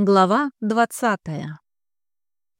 Глава 20.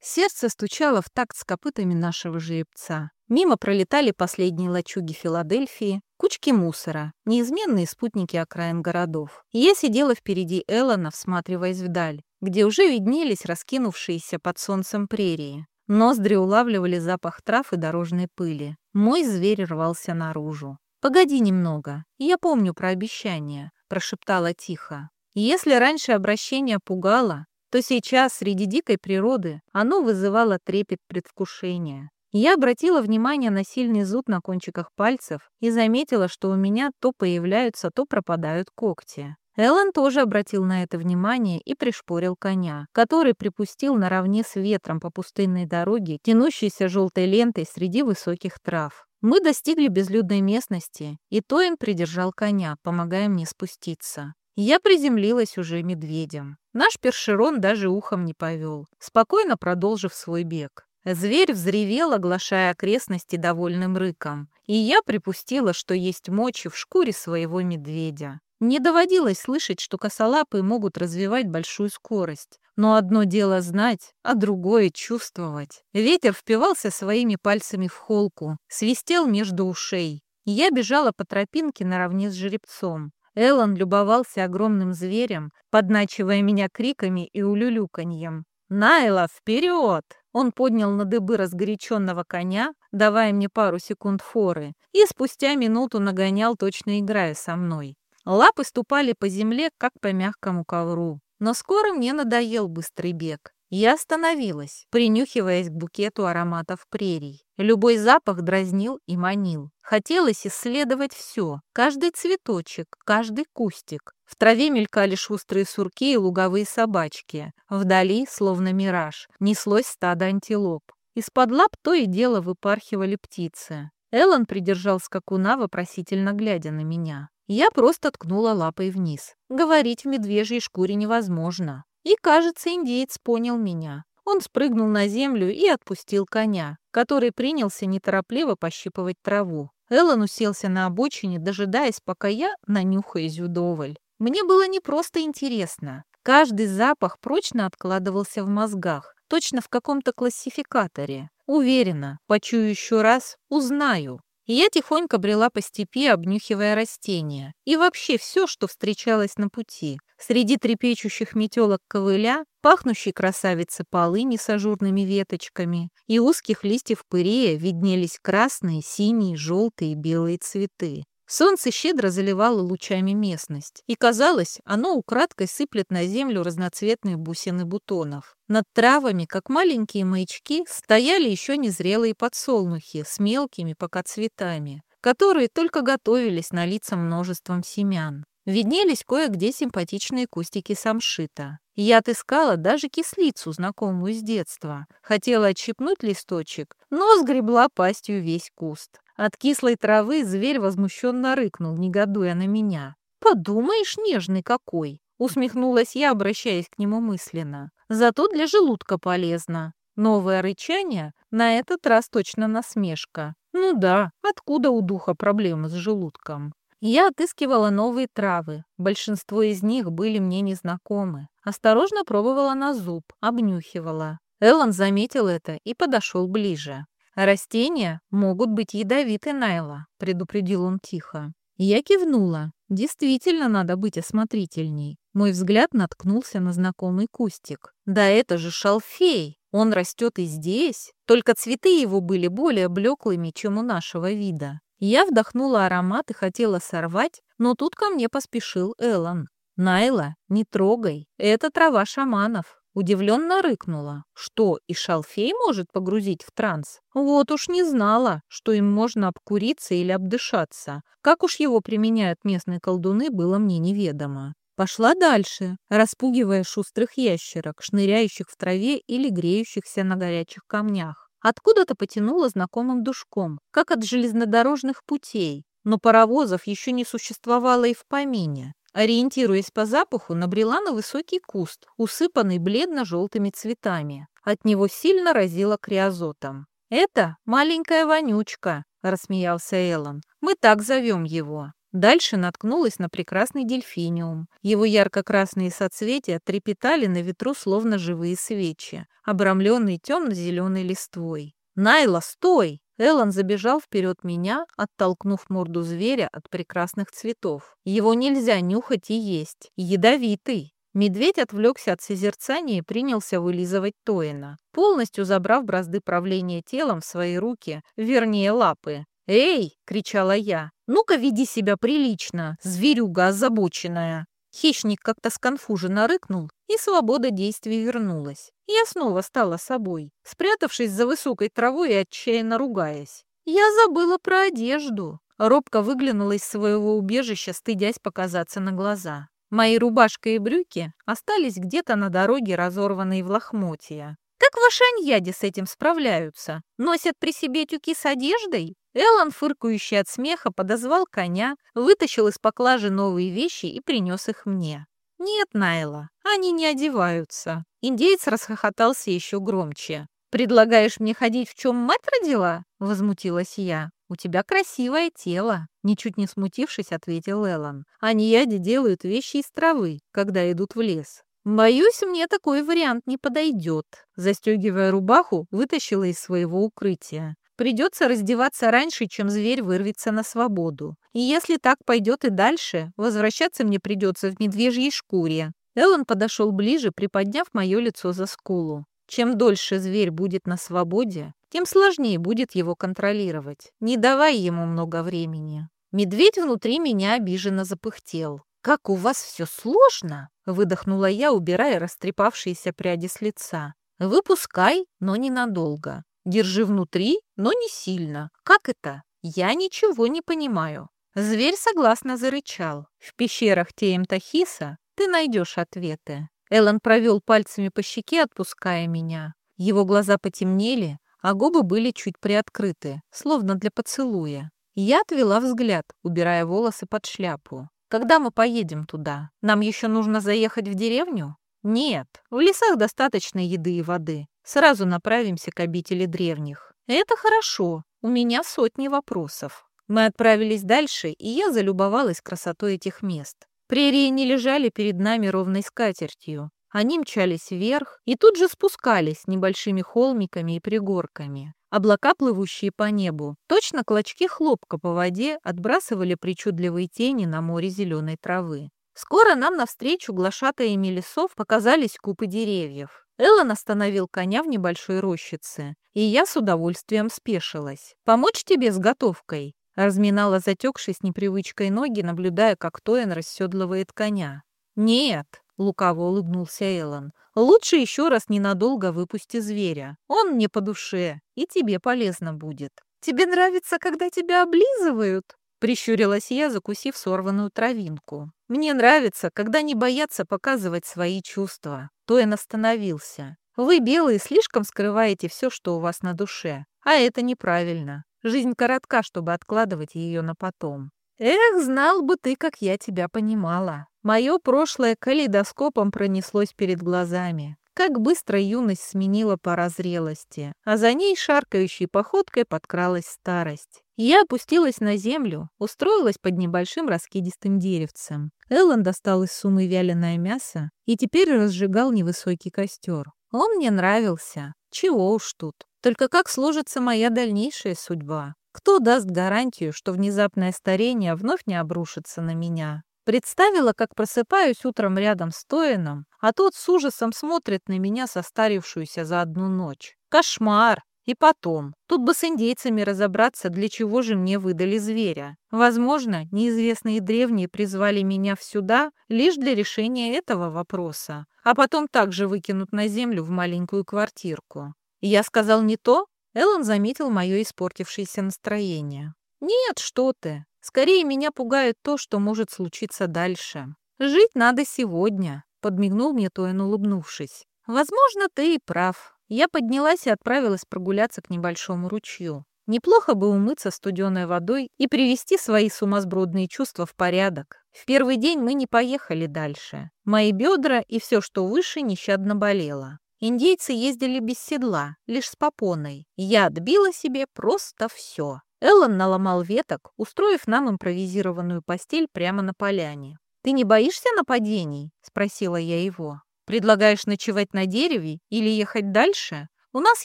Сердце стучало в такт с копытами нашего жеребца. Мимо пролетали последние лачуги Филадельфии, кучки мусора, неизменные спутники окраин городов. Я сидела впереди Эллона, всматриваясь вдаль, где уже виднелись раскинувшиеся под солнцем прерии. Ноздри улавливали запах трав и дорожной пыли. Мой зверь рвался наружу. «Погоди немного, я помню про обещание», — прошептала тихо. Если раньше обращение пугало, то сейчас среди дикой природы оно вызывало трепет предвкушения. Я обратила внимание на сильный зуд на кончиках пальцев и заметила, что у меня то появляются, то пропадают когти. Эллен тоже обратил на это внимание и пришпорил коня, который припустил наравне с ветром по пустынной дороге, тянущейся желтой лентой среди высоких трав. Мы достигли безлюдной местности, и Тоин придержал коня, помогая мне спуститься. Я приземлилась уже медведем. Наш першерон даже ухом не повел, спокойно продолжив свой бег. Зверь взревел, оглашая окрестности довольным рыком, и я припустила, что есть мочи в шкуре своего медведя. Не доводилось слышать, что косолапые могут развивать большую скорость. Но одно дело знать, а другое чувствовать. Ветер впивался своими пальцами в холку, свистел между ушей. Я бежала по тропинке наравне с жеребцом. Эллен любовался огромным зверем, подначивая меня криками и улюлюканьем. «Найла, вперед!» Он поднял на дыбы разгоряченного коня, давая мне пару секунд форы, и спустя минуту нагонял, точно играя со мной. Лапы ступали по земле, как по мягкому ковру. Но скоро мне надоел быстрый бег. Я остановилась, принюхиваясь к букету ароматов прерий. Любой запах дразнил и манил. Хотелось исследовать все, каждый цветочек, каждый кустик. В траве мелькали шустрые сурки и луговые собачки. Вдали, словно мираж, неслось стадо антилоп. Из-под лап то и дело выпархивали птицы. Эллен придержал скакуна, вопросительно глядя на меня. Я просто ткнула лапой вниз. Говорить в медвежьей шкуре невозможно. И, кажется, индеец понял меня. Он спрыгнул на землю и отпустил коня, который принялся неторопливо пощипывать траву. Эллен уселся на обочине, дожидаясь, пока я нанюхаюсь вдоволь. Мне было не просто интересно. Каждый запах прочно откладывался в мозгах, точно в каком-то классификаторе. Уверена, почую еще раз, узнаю. И я тихонько брела по степи, обнюхивая растения. И вообще все, что встречалось на пути. Среди трепещущих метелок ковыля, пахнущей красавицы полыни с ажурными веточками и узких листьев пырея виднелись красные, синие, желтые и белые цветы. Солнце щедро заливало лучами местность, и, казалось, оно украдкой сыплет на землю разноцветные бусины бутонов. Над травами, как маленькие маячки, стояли еще незрелые подсолнухи с мелкими пока цветами, которые только готовились налиться множеством семян. Виднелись кое-где симпатичные кустики самшита. Я отыскала даже кислицу, знакомую с детства. Хотела отщипнуть листочек, но сгребла пастью весь куст. От кислой травы зверь возмущенно рыкнул, негодуя на меня. «Подумаешь, нежный какой!» Усмехнулась я, обращаясь к нему мысленно. «Зато для желудка полезно». Новое рычание, на этот раз точно насмешка. Ну да, откуда у духа проблемы с желудком? Я отыскивала новые травы. Большинство из них были мне незнакомы. Осторожно пробовала на зуб, обнюхивала. Эллен заметил это и подошел ближе. «Растения могут быть ядовиты, Найла», — предупредил он тихо. Я кивнула. Действительно надо быть осмотрительней. Мой взгляд наткнулся на знакомый кустик. Да это же шалфей! Он растет и здесь, только цветы его были более блеклыми, чем у нашего вида. Я вдохнула аромат и хотела сорвать, но тут ко мне поспешил Эллен. «Найла, не трогай, это трава шаманов». Удивленно рыкнула. Что, и шалфей может погрузить в транс? Вот уж не знала, что им можно обкуриться или обдышаться. Как уж его применяют местные колдуны, было мне неведомо. Пошла дальше, распугивая шустрых ящерок, шныряющих в траве или греющихся на горячих камнях. Откуда-то потянуло знакомым душком, как от железнодорожных путей, но паровозов еще не существовало и в помине. Ориентируясь по запаху, набрела на высокий куст, усыпанный бледно-желтыми цветами. От него сильно разило криозотом. «Это маленькая вонючка», — рассмеялся Эллен. «Мы так зовем его». Дальше наткнулась на прекрасный дельфиниум. Его ярко-красные соцветия трепетали на ветру, словно живые свечи, обрамленные темно-зеленой листвой. «Найла, стой!» Эллен забежал вперед меня, оттолкнув морду зверя от прекрасных цветов. Его нельзя нюхать и есть. Ядовитый. Медведь отвлекся от созерцания и принялся вылизывать Тоина, полностью забрав бразды правления телом в свои руки, вернее лапы. «Эй!» — кричала я. «Ну-ка веди себя прилично, зверюга озабоченная!» Хищник как-то сконфуженно рыкнул, и свобода действий вернулась. Я снова стала собой, спрятавшись за высокой травой и отчаянно ругаясь. Я забыла про одежду. Робко выглянула из своего убежища, стыдясь показаться на глаза. Мои рубашка и брюки остались где-то на дороге, разорванные в лохмотья. Как в Ашаньяде с этим справляются? Носят при себе тюки с одеждой? Эллен, фыркающий от смеха, подозвал коня, вытащил из поклажи новые вещи и принес их мне. «Нет, Найла, они не одеваются». Индеец расхохотался еще громче. «Предлагаешь мне ходить, в чем мать родила?» — возмутилась я. «У тебя красивое тело», — ничуть не смутившись, ответил Эллен. «Они яди делают вещи из травы, когда идут в лес. «Боюсь, мне такой вариант не подойдет», — застегивая рубаху, вытащила из своего укрытия. Придется раздеваться раньше, чем зверь вырвется на свободу. И если так пойдет и дальше, возвращаться мне придется в медвежьей шкуре. Эллен подошел ближе, приподняв мое лицо за скулу. Чем дольше зверь будет на свободе, тем сложнее будет его контролировать. Не давай ему много времени. Медведь внутри меня обиженно запыхтел. «Как у вас все сложно!» — выдохнула я, убирая растрепавшиеся пряди с лица. «Выпускай, но ненадолго. Держи внутри, но не сильно. Как это? Я ничего не понимаю. Зверь согласно зарычал. В пещерах Теемтахиса ты найдешь ответы. Эллен провел пальцами по щеке, отпуская меня. Его глаза потемнели, а губы были чуть приоткрыты, словно для поцелуя. Я отвела взгляд, убирая волосы под шляпу. «Когда мы поедем туда? Нам еще нужно заехать в деревню?» «Нет, в лесах достаточно еды и воды. Сразу направимся к обители древних. Это хорошо, у меня сотни вопросов. Мы отправились дальше, и я залюбовалась красотой этих мест. Прерии не лежали перед нами ровной скатертью. Они мчались вверх и тут же спускались небольшими холмиками и пригорками. Облака, плывущие по небу, точно клочки хлопка по воде отбрасывали причудливые тени на море зеленой травы. Скоро нам навстречу глашатаями лесов показались купы деревьев. Эллен остановил коня в небольшой рощице, и я с удовольствием спешилась. «Помочь тебе с готовкой?» Разминала затекшей с непривычкой ноги, наблюдая, как Тоин расседлывает коня. «Нет», — лукаво улыбнулся Эллен, — «лучше еще раз ненадолго выпусти зверя. Он мне по душе, и тебе полезно будет». «Тебе нравится, когда тебя облизывают?» Прищурилась я, закусив сорванную травинку. «Мне нравится, когда не боятся показывать свои чувства». Тоин остановился. «Вы, белые, слишком скрываете все, что у вас на душе. А это неправильно. Жизнь коротка, чтобы откладывать ее на потом. Эх, знал бы ты, как я тебя понимала. Мое прошлое калейдоскопом пронеслось перед глазами. Как быстро юность сменила пора зрелости, а за ней шаркающей походкой подкралась старость. Я опустилась на землю, устроилась под небольшим раскидистым деревцем. Эллен достал из сумы вяленое мясо и теперь разжигал невысокий костер. Он мне нравился. Чего уж тут. Только как сложится моя дальнейшая судьба? Кто даст гарантию, что внезапное старение вновь не обрушится на меня? Представила, как просыпаюсь утром рядом с Тоином, а тот с ужасом смотрит на меня, состарившуюся за одну ночь. Кошмар! И потом, тут бы с индейцами разобраться, для чего же мне выдали зверя. Возможно, неизвестные древние призвали меня сюда лишь для решения этого вопроса, а потом также выкинут на землю в маленькую квартирку. Я сказал не то? Эллен заметил мое испортившееся настроение. «Нет, что ты. Скорее меня пугает то, что может случиться дальше. Жить надо сегодня», — подмигнул мне Тоин, улыбнувшись. «Возможно, ты и прав». Я поднялась и отправилась прогуляться к небольшому ручью. Неплохо бы умыться студеной водой и привести свои сумасбродные чувства в порядок. В первый день мы не поехали дальше. Мои бедра и все, что выше, нещадно болело. Индейцы ездили без седла, лишь с попоной. Я отбила себе просто все. Эллен наломал веток, устроив нам импровизированную постель прямо на поляне. «Ты не боишься нападений?» — спросила я его. «Предлагаешь ночевать на дереве или ехать дальше? У нас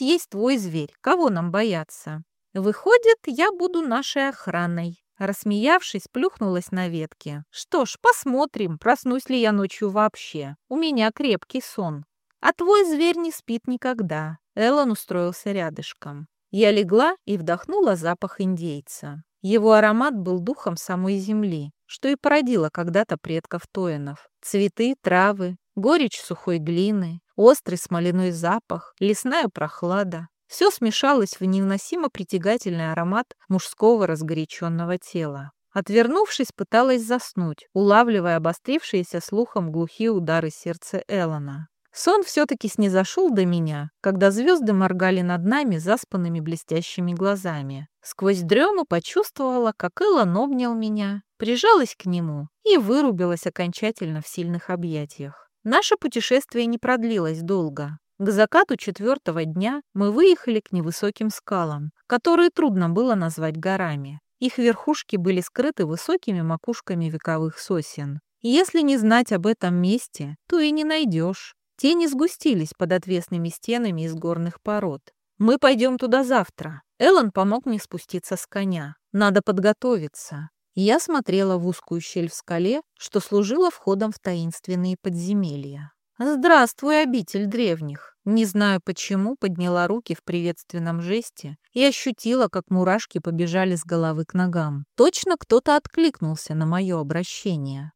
есть твой зверь. Кого нам бояться?» «Выходит, я буду нашей охраной». Рассмеявшись, плюхнулась на ветке. «Что ж, посмотрим, проснусь ли я ночью вообще. У меня крепкий сон. А твой зверь не спит никогда». Эллен устроился рядышком. Я легла и вдохнула запах индейца. Его аромат был духом самой земли, что и породило когда-то предков Тоинов. Цветы, травы, горечь сухой глины, острый смоляной запах, лесная прохлада. Все смешалось в невыносимо притягательный аромат мужского разгоряченного тела. Отвернувшись, пыталась заснуть, улавливая обострившиеся слухом глухие удары сердца Эллона. Сон все-таки снизошел до меня, когда звезды моргали над нами заспанными блестящими глазами. Сквозь дрему почувствовала, как Эллон обнял меня, прижалась к нему и вырубилась окончательно в сильных объятиях. Наше путешествие не продлилось долго. К закату четвертого дня мы выехали к невысоким скалам, которые трудно было назвать горами. Их верхушки были скрыты высокими макушками вековых сосен. Если не знать об этом месте, то и не найдешь. Тени сгустились под отвесными стенами из горных пород. «Мы пойдем туда завтра». Эллен помог мне спуститься с коня. «Надо подготовиться». Я смотрела в узкую щель в скале, что служила входом в таинственные подземелья. «Здравствуй, обитель древних!» Не знаю почему, подняла руки в приветственном жесте и ощутила, как мурашки побежали с головы к ногам. Точно кто-то откликнулся на мое обращение.